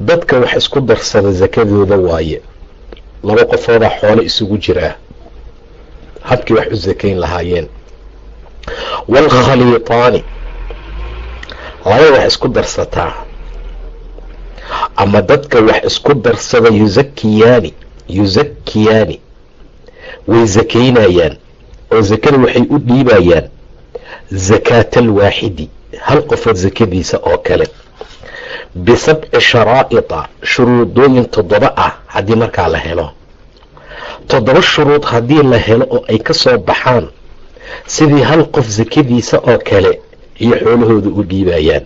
dadka wax isku darsada sakadooda waaye. Laba qofoodaa xoole isugu jiraa habkii wax u sakayn lahaayeen. Waalkhaliitaani labada wax isku darsataa ama dadka wax isku darsada yusakiyaani yusakiyaani way sakaynayaan oo sakada waxay u dhiibayaan sakaatal waaxidi. Hal qofood sakadiisa oo kale bisabci sharaa'ita shuruudooyin toddoba ah haddii markaa la helo toddoba shuruud haddii la helo oo ay ka soo baxaan sidii hal qof sakadiisa oo kale iyo xoolahooda u dhiibayaan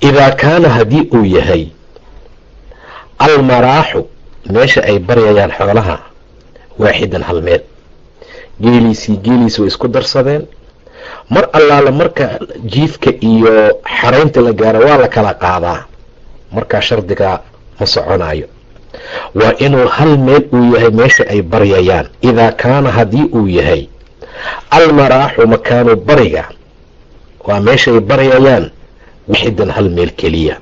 idaa kaana haddii uu yahay almaraaxu meesha ay baryayaan xoolaha waaxidan hal meel geeliisii geeliisi way isku darsadeen mar allaala marka jiifka iyo xaraynta la gaaro waa la kala qaadaa. Markaa shardigaa ma soconayo waa inuu hal meel uu yahay meesha ay baryayaan. Idaa kaana haddii uu yahay almaraaxu makaanu bariga. Waa meeshaay baryayaan waaxidan hal meel keliya.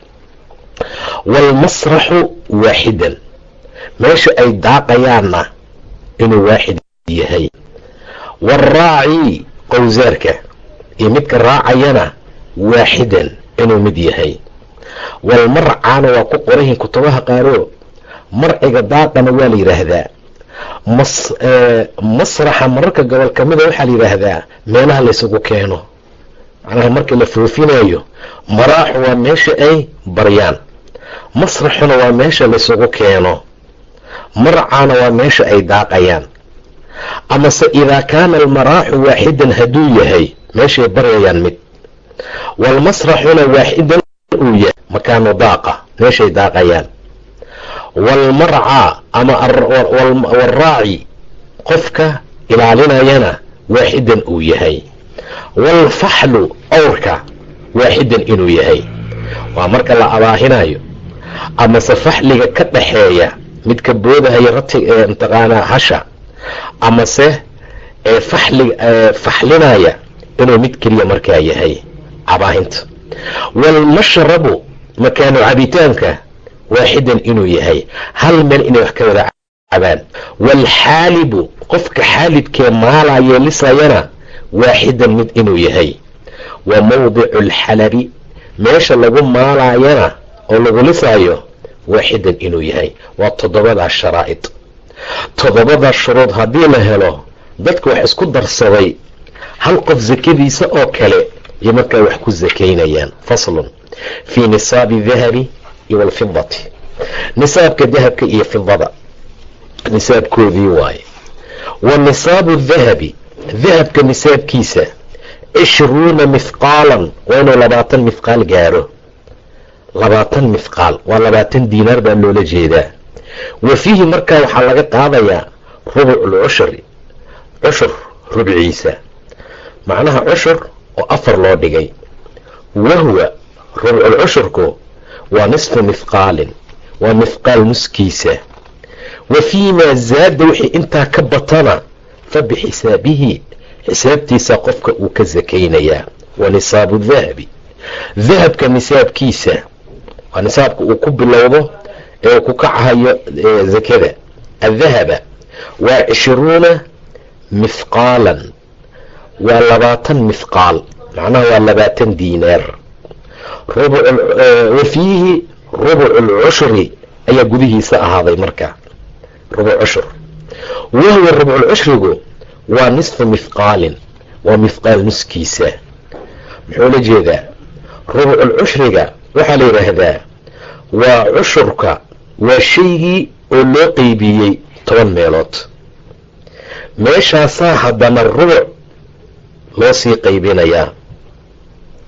Waalmasraxu waaxidan meesha ay daaqayaanna inuu waaxid yahay. Waalraaci qowsaarka iyo midka raacayana waaxidan inuu mid yahay. Walmarcaana waa ku qorayihin kutubaha qaaro. Marciga daaqana waa la yidhaahdaa masraxa mararka gobol ka mida waxaa la yidhaahdaa meelaha laysugu keeno. Macnaha markii la foofinayo maraaxu waa meesha ay baryaan. Masraxuna waa meesha laysugu keeno. Marcaana waa meesha ay daaqayaan amase idaa kaana almaraaxu waaxidan hadduu yahay meeshay baryayaan mid. Waalmasraxuna waaxidan uu yahay makaanu daaqa meeshay daaqayaan. Waalmarcaa ama waalraaci qofka ilaalinayana waaxidan uu yahay. Waalfaxlu owrka waaxidan inuu yahay. Waa marka la abaahinayo. Amase faxliga ka dhaxeeya midka boodahaya rati mataqaanaa hasha amase faxli faxlinaya inuu mid keliya markaa yahay cabaahinta waalmashrabu makaanu cabitaanka waaxidan inuu yahay. Hal meel inay wax ka wada cabaan. Waalxaalibu qofka xaalibkee maalaye lisayana waaxidan mid inuu yahay. Wa mawdicu alxalabi meesha lagu maalaayana oo lagu lisaayo waaxidan inuu yahay. Waa toddobadaa sharaa'id toddobada shuruud haddii la helo dadka wax isku darsaday hal qof sakadiisa oo kale iyo markaa wax ku sakaynayaan faslun fii nisaabi dahabi iyo walfidati nisaabka dahabka iyo fidada nisaabkoodii waaye. Wa nisaabu dahabi dahabka nisaabkiisa cishruuna mithqaalan waa inuu labaatan mithqaal gaaro labaatan mithqaal waa labaatan diinaar baa loola jeedaa wa fiihi markaa waxaa laga qaadayaa rubucul cushri cushur rubciisa macnaha cushur oo afar loo dhigay. Wahuwa rubcul cushurku waa nisfu mithqaalin waa mithqaal nuskiisa. Wa fii maa zaada wixii intaa ka batana fa bixisaabihi xisaabtiisa qofka uu ka sakaynayaa wa nisaabu dahabi dahabka nisaabkiisa waa nisaabka uu ku bilowdo ee ku kacahayo zakada. Adahaba waa cishruuna mithqaalan waa labaatan mithqaal macnaha waa labaatan diinaar. Wa fiihi lcushri ayaa gudihiisa ahaaday marka. Rubuc cushur wahwa rubculcushrigu waa nisfu mithqaalin waa mithqaal nuskiisa muxuu la jeedaa? Rubculcushriga waxaa la yidhaahdaa waa cushurka waa shaygii oo loo qeybiyey toban meelood. Meeshaasaa haddana rubuc loo sii qaybinayaa.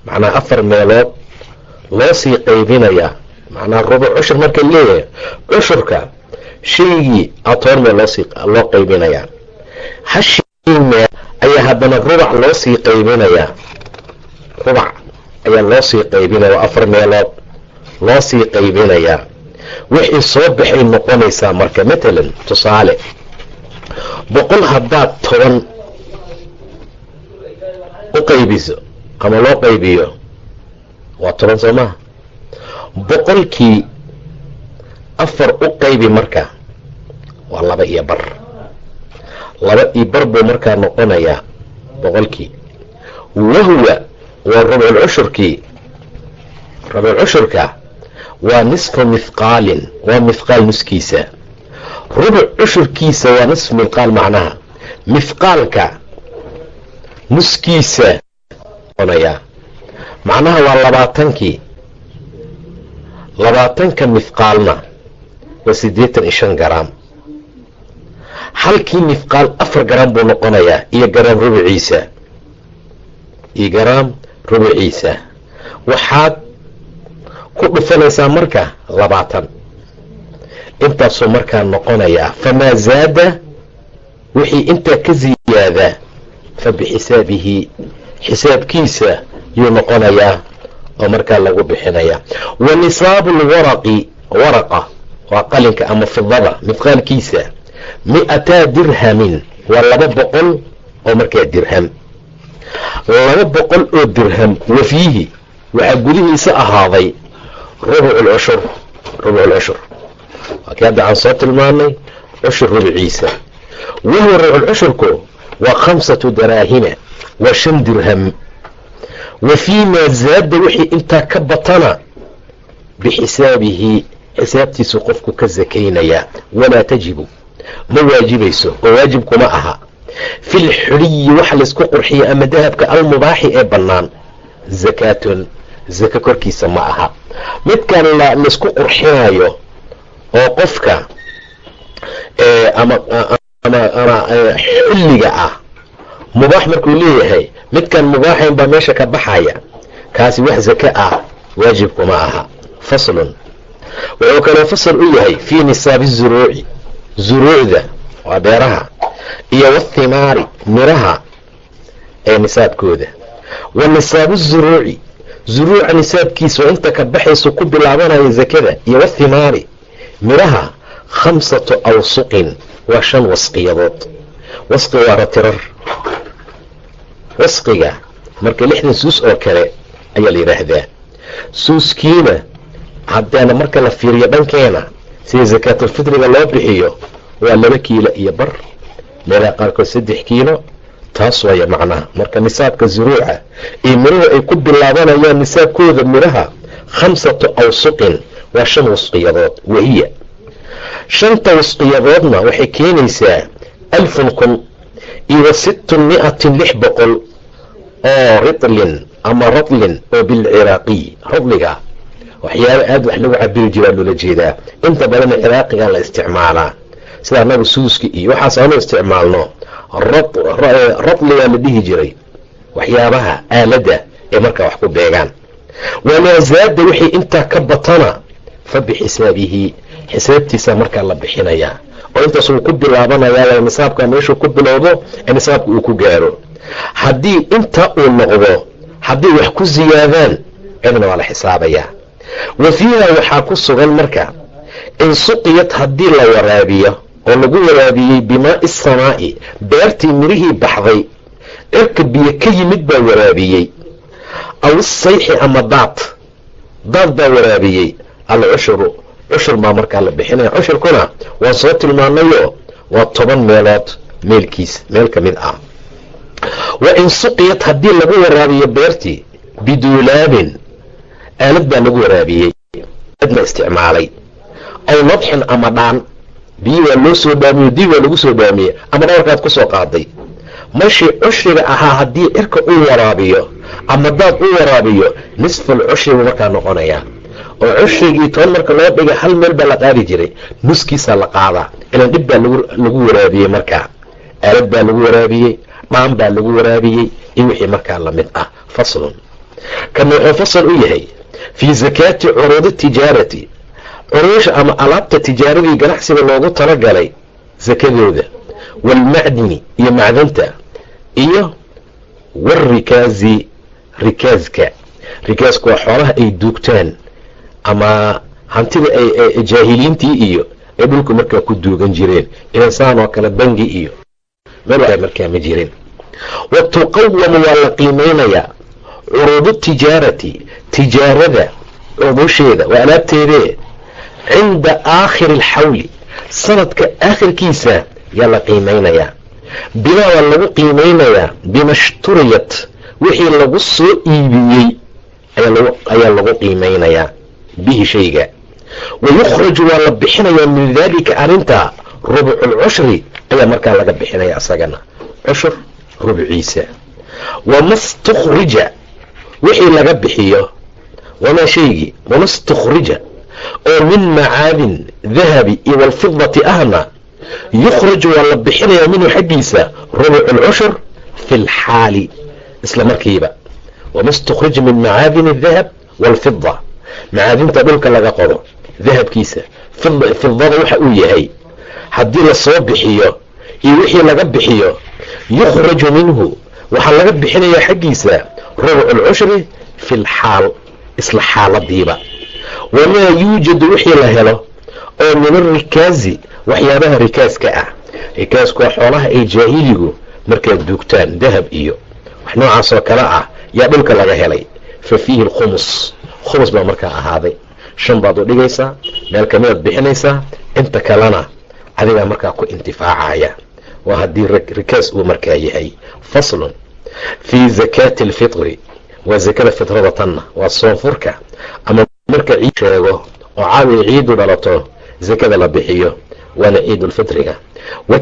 Macnaa afar meelood loo sii qaybinayaa. Macnaa rubuc cushur marka leeyahay. Cushurka shaygii a toban meel loo qaybinayaa. Hashii meel ayaa haddana rubac loo sii qaybinayaa. Rubac ayaa loo sii qaybinaya waa afar meelood loo sii qaybinayaa wixii soo baxay noqonaysaa marka matalan tusaale boqol haddaad toban u qaybiso ama loo qaybiyo waa toban soo maha boqolkii afar u qaybi marka waa laba iyo bar. Laba iyo bar buu markaa noqonayaa boqolkii. Wahwa waa rubculcushurkii rubculcushurka waa nisfu mithqaalin waa mithqaal nuskiisa. Rubuc cushurkiisa waa nisfu mithqaal macnaha. Mithqaalka nuskiisa macnaha waa labaatankii labaatanka mithqaalna waa siddeetan iyo shan garaam. Halkii mithqaal afar garaam buu noqonayaa iyo garaam rubuciisa. Iyo garaam rubuciisa. Waxaad ku dhufanaysaa marka labaatan. Intaasuu markaa noqonayaa famaa zaada wixii intaa ka ziyaadaa fa bixisaabihi xisaabkiisa yuu noqonayaa oo markaa lagu bixinayaa wa nisaabu lwaraqi waraqa waa qalinka ama fidada midqaalkiisa mi-ataa dirhamin waa laba boqol oo markaa dirham. Laba boqol oo dirham wa fiihi waxaa gudihiisa ahaaday rubuculcushur rubuculcushur waa kii hadda aan soo tilmaanay cushur rubuciisa wahuwa rubuculcushurku waa khamsatu daraahima waa shan dirham wa fii maa zaada wixii intaa ka batana bixisaabihi xisaabtiisu qofku ka sakaynayaa walaa tajibu ma waajibayso oo waajib kuma aha fi lxuliyi waxa laysku qurxiya ama dahabka almubaaxi ee bannaan zakaatun zaka korkiisa ma aha. Midkan laysku qurxinayo oo qofka ama xulliga ah mubaax markuu leeyahay midkan mubaaxayn baa meesha ka baxaya kaasi wax zaka ah waajib kuma aha. Faslun. Wuxuu kaloo fasal u yahay fii nisaabi zuruuci zuruucda waa beeraha iyo wathimaari miraha ee nisaabkooda. Wa nisaabu zuruuci zuruuca nisaabkiisa oo inta ka baxayso ku bilaabanaya zakada iyo wathimaari miraha khamsatu awsuqin waa shan wasqiyadood. Wasqi waa ratirar. Wasqiga marka lixdan suus oo kale ayaa la yidhaahdaa. Suuskiina haddaana marka la fiiriyo dhankeena sida sakaatulfitriga loo bixiyo waa laba kiilo iyo bar meelaha qaarkood saddex kiilo taas waaya macnaha. Marka nisaabka zuruuca iyo miraha ay ku bilaabanayaan nisaabkooda miraha khamsatu awsuqin waa shan wasqiyadood wahiya. Shanta wasqiyadoodna waxay keenaysaa alfun kun iyo sittun mi-atin lix boqol oo ritlin ama radlin oo bilciraaqiy radliga waxyaaba aada wax lagu cabiri jiraa loola jeedaa. Inta badanna ciraaqiga la isticmaalaa. Sida annagu suuska iyo waxaas aanu isticmaalno radligaa la dhihi jiray waxyaabaha aaladda ee markaa wax ku beegaan. Wamaa zaada wixii intaa ka batana fa bixisaabihi xisaabtiisa markaa la bixinayaa oo intaas uu ku bilaabanayaa nisaabka meeshuu ku bilowdo ee nisaabka uu ku gaaro. Haddii inta uu noqdo haddii wax ku siyaadaan cidna waa la xisaabayaa wa fiiha waxaa ku sugan marka in suqiyad haddii la waraabiyo oo lagu waraabiyey bimaai samaa'i beertii mirihii baxday cirka biyo ka yimid baa waraabiyey aw isayxi ama daad daad baa waraabiyey alcushuru cushur baa markaa la bixinaya cushurkuna waan soo tilmaanayo waa toban meelood meelkiis meel ka mid ah. Wa in suqiyad haddii lagu waraabiyo beertii biduulaabin aalad baa lagu waraabiyey adna isticmaalay aw nadxin ama dhaan biyi waa loo soo dhaamiyo dib waa lagu soo dhaamiye ama dhawarkaad ku soo qaaday. Mashii cushriga ahaa haddii cirka uu waraabiyo ama daad u waraabiyo nisful cushri buu markaa noqonayaa. Oo cushrigii toban marka loo dhigay hal meel baa la qaadi jiray. Nuskiisaa la qaadaa. Ilan dhib baa lagu waraabiyey markaa. Aalad baa lagu waraabiyey. Dhaan baa lagu waraabiyey. Iyo wixii markaa la mid ah. Faslun. Kana wuxuu fasal u yahay fii zakaati curuudi tijaarati curuusha ama alaabta tijaaradii ganacsiga loogu talagalay sakadooda waalmacdini iyo macdanta iyo warikaazi rikaaska. Rikaasku waa xoolaha ay duugtaan ama hantida ay jaahiliintii iyo ay dhulku markaa ku duugan jireen insaan oo kale bangi iyo meel markaa ma jirin wa tuqawamu waa la qiimeynayaa curuudu tijaarati tijaarada cudusheeda waa alaabteedee cinda aakhiri alxawli sanadka aakhirkiisa yaa la qiimeynayaa bimaa waa lagu qiimeynayaa bima shturiyat wixii lagu soo iibiyey ayaa lagu qiimeynayaa bihi shayga. Wa yukhraju waa la bixinayaa min daalika arrintaa rubculcushri ayaa markaa laga bixinaya asagana. Cushur rubciisa. Wama stukhrija wixii laga bixiyo. Wamaa shaygii wama stukhrija oo min macaadin dahabi iyo walfidati ahna yukhraju waa la bixinayaa minhu xaggiisa rubculcushur fi lxaali isla markiiba. Wama stukhrija min macaadin adahab walfida macaadinta dhulka laga qodo dahabkiisa fidada waxa uu yahay. Haddii la soo bixiyo iyo wixii laga bixiyo yukhraju minhu waxaa laga bixinayaa xaggiisa rubculcushri fi lxaal isla xaaladiiba wamaa yuujadu wixii la helo oo min arikaazi waxyaabaha rikaaska ah rikaasku waa xoolaha ay jaahiligu markaa duugtaan dahab iyo wax noocaas oo kale ah yaa dhulka laga helay fa fiihi alkhumus khumus baa markaa ahaaday shan baad u dhigaysaa meel kamidaad bixinaysaa inta kalena adigaa markaa ku intifaacaya waa haddii rikaas uu markaa yahay faslun fii zakaati alfitri waa zakada fitrada tanna waa soonfurka ama marka ciid sheego oo caawiya ciidu dhalato zakada la bixiyo. Waana ciidulfitriga wa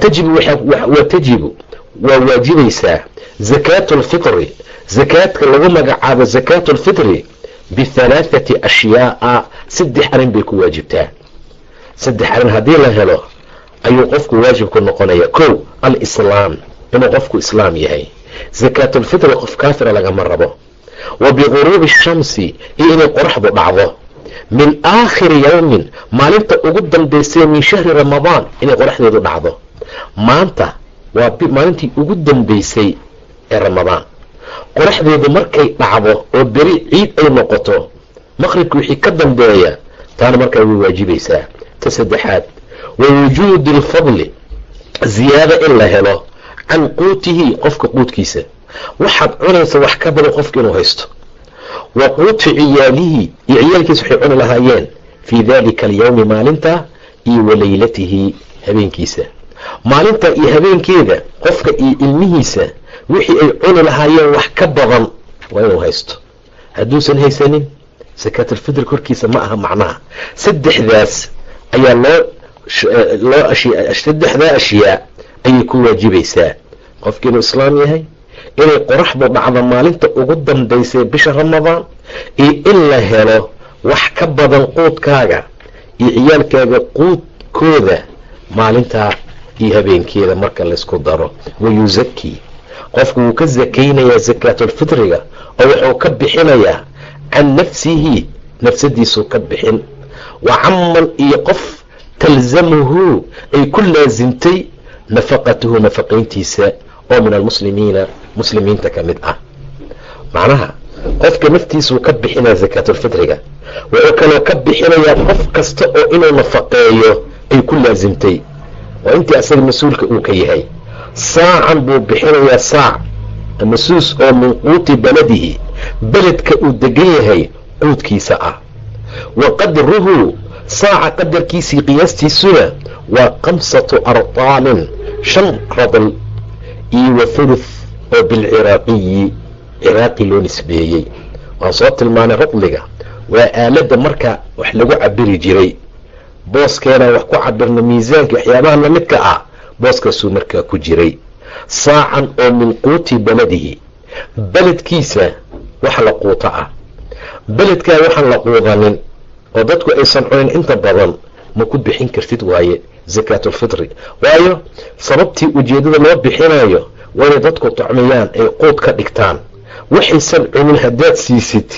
tajibu waa waajibaysaa zakaatu alfitri zakaadka lagu magacaabo zakaatu alfitri bihalaathati ashyaaa saddex arrin bay ku waajibtaa. Saddex arrin haddii la helo ayuu qofku waajib ku noqonaya kow alislaam inuu qofku islaam yahay. Zakaatulfitri qof kaafira lagama rabo wa biguruubi shamsi iyo inay qoraxdu dhacdo. Min aakhiri yowmin maalinta ugu dambaysay min shahri ramadaan inay qoraxdeedu dhacdo. Maanta waa maalintii ugu dambaysay ee ramadaan. Qoraxdeedu markay dhacdo oo beri ciid ay noqoto maqribka wixii ka dambeeya taana markaa way waajibaysaa. Ta saddexaad wa wujuudi alfadli ziyaada in la helo can quutihi qofka quudkiisa waxaad cunaysa wax ka badan qofka inuu haysto. Wa quuti ciyaalihi iyo ciyaalkiisa waxay cuni lahaayeen. Fii daalika alyowmi maalinta iyo wa leylatihi habeenkiisa. Maalinta iyo habeenkeeda qofka iyo ilmihiisa wixii ay cuni lahaayeen wax ka badan waa inuu haysto. Hadduusan haysanin sakaatulfitr korkiisa ma aha macnaha. Saddexdaas ayaa loo loo saddexdaa ashyaa ayay ku waajibaysaa. Qofki inuu islaam yahay inay qoraxdu dhacdo maalinta ugu dambaysay bisha ramadaan iyo in la helo wax ka badan quudkaaga iyo ciyaalkaaga quudkooda maalintaa iyo habeenkeeda marka laysku daro. Wayusakii qofku wuu ka sakaynayaa sakaatulfitriga oo wuxuu ka bixinayaa can nafsihi nafsadiisuu ka bixin. Wa caman iyo qof talzamuhu ay ku laasimtay nafaqatuhu nafaqayntiisa oo min almuslimiina muslimiinta ka mid ah. Macnaha qofka naftiisuu ka bixinaya sakaatulfitriga wuxuu kaloo ka bixinayaa qof kasta oo inuu nafaqeeyo ay ku laasimtay waa intii asaga mas'uulka uu ka yahay. Saacan buu bixinayaa saac masuus oo min quuti baladihi beledka uu degan yahay quudkiisa ah. Wa qadruhu saaca qadarkiisii qiyaastiisuna waa kamsatu artaalin shan radl iyo wa thuluth oo bilciraaqiyi ciraaqi loo nisbeeyey. Waan soo tilmaanay radliga waa aaladda marka wax lagu cabiri jiray. Booskeena wax ku cabirna miisaanka waxyaabaha lamidka ah booskaasuu markaa ku jiray. Saacan oo min quuti baladihi. Beledkiisa wax la quuto ah. Beledkaa waxaan la quudanin oo dadku aysan cunin inta badan ma ku bixin kartid waaye zakaatulfitri waayo sababtii ujeeddada loo bixinayo waa inay dadku tocmiyaan ay quud ka dhigtaan. Waxaysan cunin haddaad siisid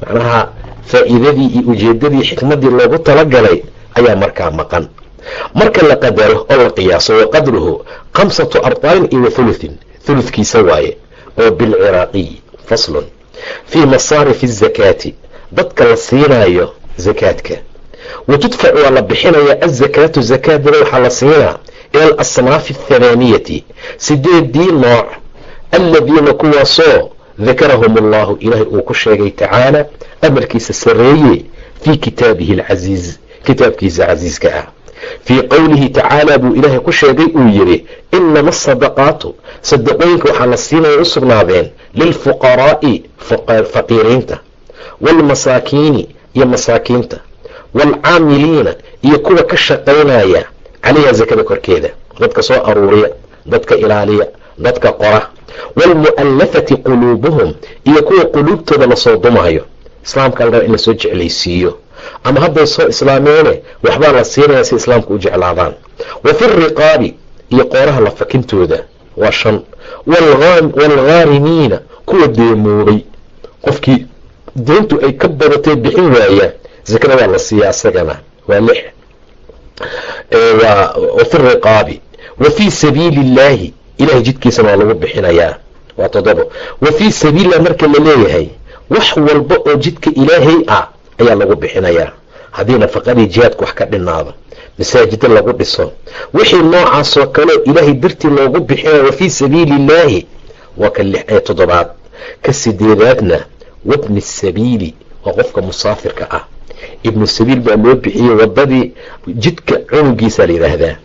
macnaha faa'iidadii iyo ujeeddadii xikmaddii loogu talagalay ayaa markaa maqan. Marka la qadaro oo la qiyaaso wa qadruhu khamsatu arbaalin iyo wa huluthin huludkiisa waaye oo bilciraaqiy faslun. Fii masaarifi azakaati dadka la siinaayo zakaadka wa tudfacu waa la bixinayaa azakaatu zakaadana waxaa la siinaa ila alasnaafi athamaaniyati sideedii nooc alladiina kuwaasoo dakarahum allahu ilaahay uu ku sheegay tacaala amarkiisa sarreeye fii kitaabihi alcasiiz kitaabkiisa casiiska ah fii qowlihi tacaala buu ilaahay ku sheegay uu yidhi inama asadaqaatu sadaqooyinka waxaa la siinaya u sugnaadeen lilfuqaraa'i faqiiriinta waalmasaakiini iyo masaakiinta waalcaamiliina iyo kuwa ka shaqaynaya calayha zakada korkeeda. Dadka soo aruuriya dadka ilaaliya dadka qora. waalmu'allafati quluubuhum iyo kuwa quluubtooda la soo dumaayo islaamka la raba in la soo jeclaysiiyo. Ama hadday soo islaameene waxbaa la siinaya si islaamka u jeclaadaan. Wa fi riqaabi iyo qooraha la fakintooda waa shan. waalghaarimiina kuwa deemoobay qofkii deyntu ay ka badatay bixin waaya zakada waa la siiyaa isagana waa lix. Fi riqaabi. Wa fii sabiili illaahi ilahay jidkiisana waa lagu bixinayaa. Waa toddobo. Wa fii sabiililah marka la leeyahay wax walba oo jidka ilaahay ah ayaa lagu bixinayaa. Haddii nafaqadii jihaadku wax ka dhinaado masaajida lagu dhiso wixii noocaasoo kaleo ilaahay dartii loogu bixinaya wa fii sabiili illaahi waa ka lix ee toddobaad. Ka sideedaadna wabni sabiili waa qofka musaafirka ah ibnu sabiil baa loo bixiyey wadadii jidka cunugiisa la yidhaahdaa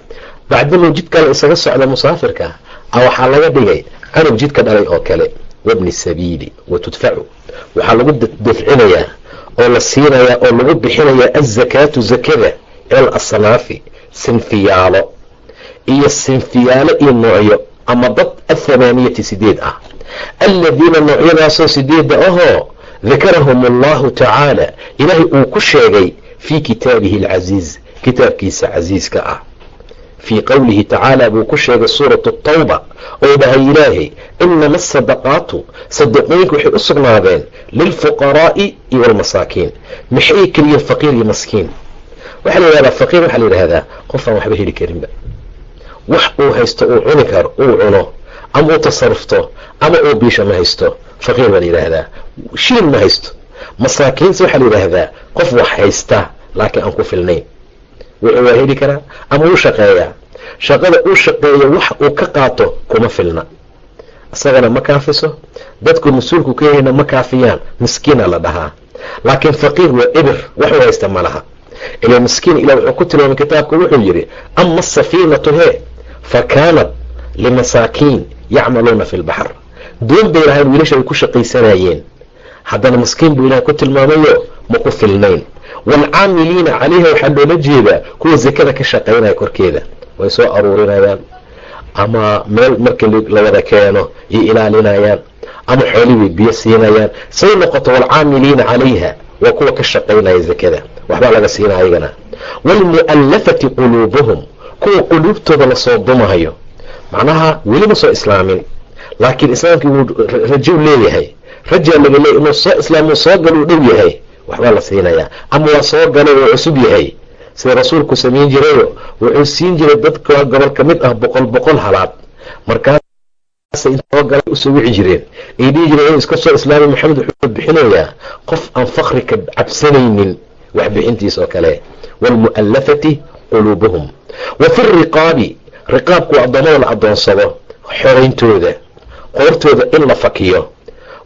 bacdama jidka la isaga socda musaafirka a waxaa laga dhigay canug jidka dhalay oo kale wabni sabiili wa tudfacu. Waxaa lagu dafcinayaa oo la siinayaa oo lagu bixinayaa azakaatu zakada el asnaafi sinfiyaalo. Iyo sinfiyaalo iyo noocyo ama dad athamaaniyati sideed ah. Alladiina noocyadaasoo sideeda ahoo dakarahum allahu tacaala ilaahay uu ku sheegay fii kitaabihi alcasiiz kitaabkiisa casiiska ah fii qowlihi tacaala buu ku sheegay suuratu tawba oo dhahay ilaahay inama asadaqaatu sadaqooyinka waxay u sugnaadeen lilfuqaraa'i iyo walmasaakiin maxay keliyiin faqiir iyo maskiin waxaa la yidhahdaa faqiir waxaa la yidhahdaa qof aan waxba heli karinba wax uu haysto uu cuni karo uu cuno ama uu tasarufto ama uu biisha ma haysto faqiir baa la yidhaahdaa shilin ma haysto. Masaakiinta waxaa la yidhaahdaa qof wax haysta laakiin aan ku filnayn wuxuu waa heli karaa ama uu shaqeeyaa. Shaqada uu shaqeeya wax uu ka qaato kuma filna. Isagana ma kaafiso. Dadku mas'uulku ka yahayna ma kaafiyaan. Miskiina la dhahaa. Laakiin faqiir waa ebir waxuu haysta ma laha. Ila miskiin ilah wuxuu ku tilmaamay kitaabka wuxuu yidhi ama asafiinatu hee fa kaanat limasaakiin yacmaluuna fi lbaxr doon bay lahayn wiilasha ay ku shaqaysanayeen. Haddana miskiin buu ilahay ku tilmaamayo ma ku filnayn. Waalcaamiliina calayha waxaa loola jeedaa kuwa zakada ka shaqaynaya korkeeda. Way soo aruurinayaan ama meel markii la wada keeno iyo ilaalinayaan. Ama xoolii way biyo siinayaan. Say noqoto waalcaamiliina calayha waa kuwa ka shaqaynaya zakada. Waxbaa laga siina ayagana. Waalmu'allafati quluubuhum kuwa quluubtooda la soo dumahayo. Macnaha weli ma soo islaamin laakiin islaamkii wuu rajo leeyahay. Rajaa laga leeya inuu soo islaamuu soo galuu dhow yahay. Waxbaa la siinayaa ama waa soo galay oo cusub yahay. Sida rasuulku samayn jirayo wuxuu siin jiray dadka gobol ka mid ah boqol boqol halaad. Markaasay soo galay u soo wici jireen. Ay dhihi jireen inuu iska soo islaamay maxamed wuxuu bixinayaa qof aan fakri ka cabsanaynin wax bixintiisa oo kale. Waalmu'allafati quluubuhum. Wa fi riqaabi riqaabku waa addoommada la addoonsado xorayntooda qoortooda in la fakiyo.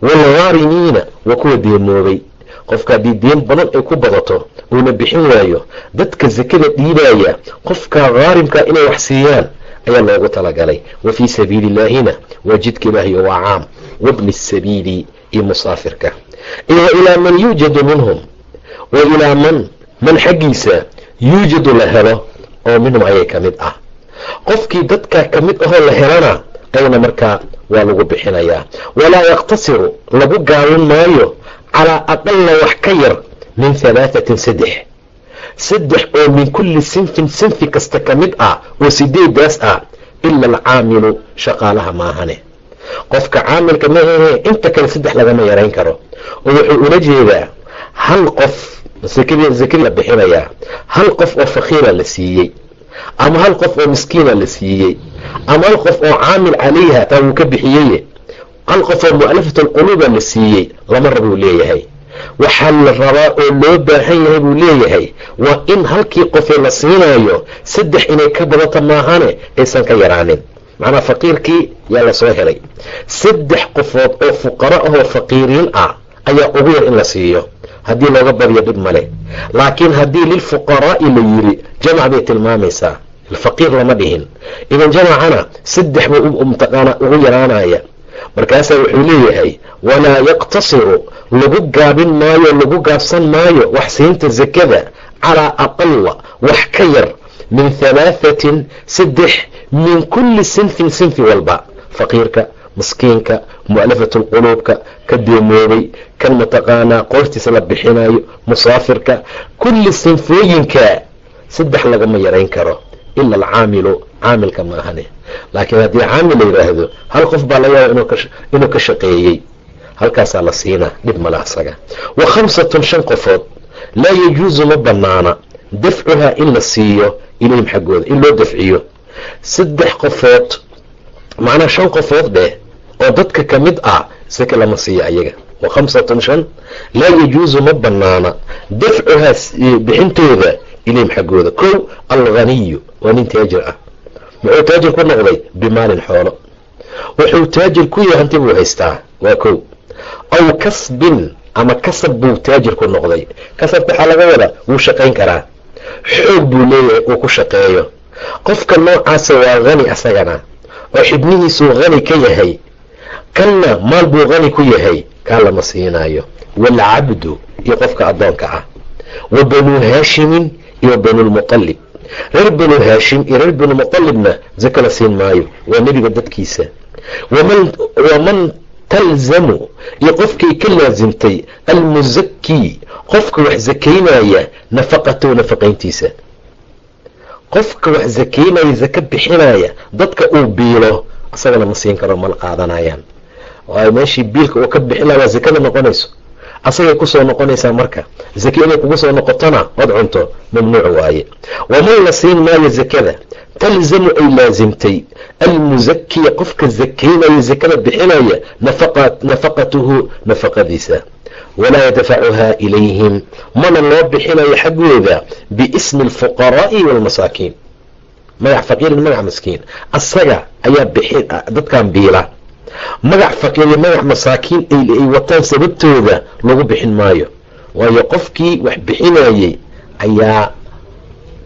Waalghaarimiina waa kuwa deemoobay qofka haddii deen badan ay ku badato uuna bixin waayo dadka sakada dhiibaya qofka khaarimka inay wax siiyaan ayaa loogu talagalay. Wa fii sabiili illaahina waa jidka ilaahiyo waa caam. Wabni sabiili iyo musaafirka. Iyo ilaa man yuujadu minhum wa ilaa man man xaggiisa yuujadu la helo oo minhum ayay ka mid ah. Qofkii dadkaa ka mid ahoo la helana ayna markaa waa lagu bixinayaa walaa yaqtasiru lagu gaabin maayo calaa aqala wax ka yar min halaatatin saddex. Saddex oo min kulli sinfin sinfi kasta ka mid ah oo sideedaas ah ila alcaamilu shaqaalaha maahane qofka caamilka maahe inta kale saddex lagama yarayn karo. Oo wuxuu ula jeedaa hal qof zakadii la bixinayaa hal qof oo fakiira la siiyey ama hal qof oo miskiina la siiyey ama hal qof oo caamil calayha taa wuu ka bixiyey hal qof oo mu'alafat alquluuba la siiyey lama rabuu leeyahay. Waxaa la rabaa oo loo baahan yahay buu leeyahay waa in halkii qofee la siinayo saddex inay ka badanta maahane aysan ka yaraanin. Macnaa faqiirkii yaa la soo helay. Saddex qofood oo fuqaro ahoo faqiiriin ah ayaa ugu yar in la siiyo. Haddii looga badiyo dhib male laakiin haddii lilfuqaraa'i la yiri jamac bay tilmaamaysaa. Faqiir lama dhihin. Idan jamacana saddex buu ugu yaraanaya markaasaa wuxuu leeyahay walaa yaqtasiru lagu gaabin maayo lagu gaabsan maayo wax siinta zakada calaa aqala wax ka yar min halaahatin saddex min kulli sinfin sinfi walba. Faqiirka miskiinka mu'alafat lquluubka ka deemoobay kan mataqaanaa qoortiisa la bixinayo musaafirka kulli sinfooyinka saddex lagama yarayn karo. Ila alcaamilu caamilka ma ahane laakiin haddii caamil la yidhaahdo hal qof baa laga yaaba inuu ka shaqeeyey. Halkaasaa la siinaa dhib male asaga wa khamsatun shan qofood laa yajuusu ma banaana dafcuhaa in la siiyo ilayhim xaggooda in loo dafciyo. Saddex qofood macnaa shan qofood dheh oo dadka ka mid ah saka lama siiyo ayaga. Wa khamsatun shan laa yajuusu ma banaana dafcuhaa bixintooda ilayhim xaggooda. Kow alghaniyu waa nin taajir ah. Muxuu taajir ku noqday? Bimaalin xoolo. Wuxuu taajir ku yahay hanti buu haystaa. Waa kow. Aw kasbin ama kasab buu taajir ku noqday. Kasabka waxaa laga wada wuu shaqayn karaa. Xoog buu leeyahay uu ku shaqeeyo. Qofka noocaasa waa hani asagana. Oo xibnihiisuu hani ka yahay. Kanna maal buu hani ku yahay. Kaa lama siinaayo. Waalcabdu iyo qofka addoonka ah. Wa banuu haashimin iyo banulmuqalib reer banu haashim iyo reer banu muqalibna zaka la siin maayo waa nebiga dadkiisa. Waman talzamu iyo qofkay ka laasimtay almusakii qofka wax zakaynaya nafaqatow nafaqayntiisa. Qofka wax zakaynaya zaka bixinaya dadka uu biilo isagana ma siin karo mala qaadanayaan. Meeshii biilka uu ka bixinaya waa zakada noqonayso asagay ku soo noqonaysaa marka. Zake inay kugu soo noqotona ood cunto mamnuuc waaye. Waman la siin maayo zakada? Talzamu ay laasimtay almusakiya qofka zakaynaya zakada bixinaya nafaqatuhu nafaqadiisa. Walaa yadfacuhaa ilayhim. Mana loo bixinayo xaggooda biismi alfuqaraa'i waalmasaakiin magac faqiirin magac maskiin asaga ayaa bixi dadkan biila magac faqiiri magac masaakiin ay wataan sababtooda lagu bixin maayo. Waayo qofkii wax bixinayey ayaa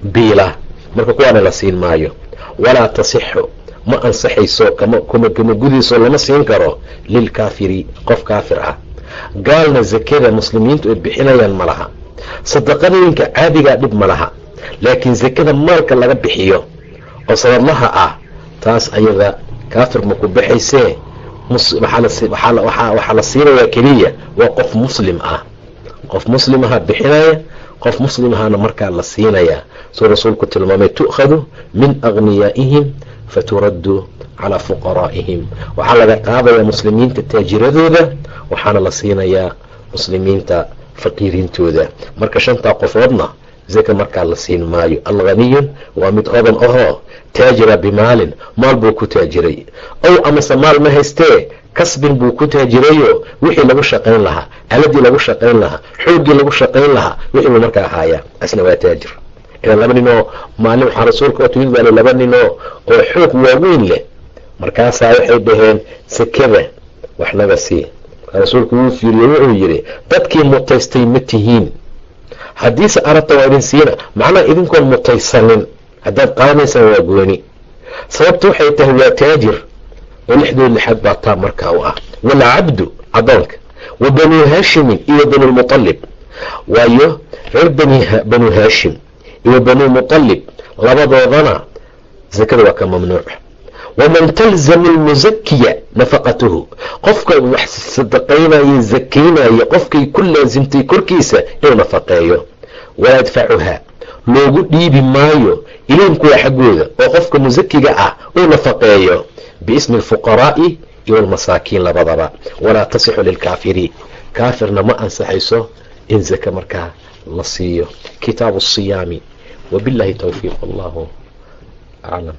biila. Marka kuwaana la siin maayo. Walaa tasixu. Ma ansaxayso kama gudiiso lama siin karo lilkaafiri qof kaafir ah. Gaalna zakada muslimiintu ay bixinayaan ma laha. Sadaqadooyinka caadigaa dhib ma laha. Laakiin zakada maalka laga bixiyo oo sabablaha ah taas ayada kaafir ma ku baxaysee waxaa la siinayaa keliya waa qof muslim ah. Qof muslim aha bixinaya qof muslim ahana markaa la siinayaa suu rasuulku tilmaamay tu'khadu min agniyaaihim faturaddu calaa fuqaraa'ihim. Waxaa laga qaadayaa muslimiinta taajiradooda waxaana la siinayaa muslimiinta faqiiriintooda marka shantaa qofoodna zaka markaa la siin maayo. Alghaniyun waa mid hodan ahoo taajira bimaalin maal buu ku taajiray. Ow amase maal ma haystee kasbin buu ku taajirayo. Wixii lagu shaqayn lahaa aladii lagu shaqayn lahaa xoogii lagu shaqayn lahaa wixii buu markaa haayaa asna waa taajir. Idan laba ninoo maalin waxaa rasuulka oo timid baale laba ninoo oo xoog waaweyn leh. Markaasaa waxay dhaheen sakada waxnaga sii. Rasuulku wuu fiiriye wuxuu yidhi dadkii mutaystay ma tihiin haddiise arabta waa idin siina macnaha idinkoon mutaysanin haddaad qaadanaysaan waa gooni sababta waxay tahay waa taajir. Oo lixdood lixaad baa taa markaa u ah. Walcabdu adoonka wa banuu haashimin iyo banulmutalib waayo reer banu haashim iyo banuu muطalib labadoodana zakada waa ka mamnuuc. Waman talzamu lmusakiya nafaqatuhu. Qofka wax sadaqaynaya zakaynaya qofkay ku laasimtay korkiisa inuu nafaqeeyo wayadfacuha loogu dhiibi maayo ilimkuwa xaggooda oo qofka musakiga ah uu nafaqeeyo biismi alfuqaraa'i iyo almasaakiin labadaba. Walaa tasixu lilkaafiriin kaafirna ma ansaxayso in zaka markaa la siiyo. Kitaabu asiyaami wabillahi towfiiq allahu aclam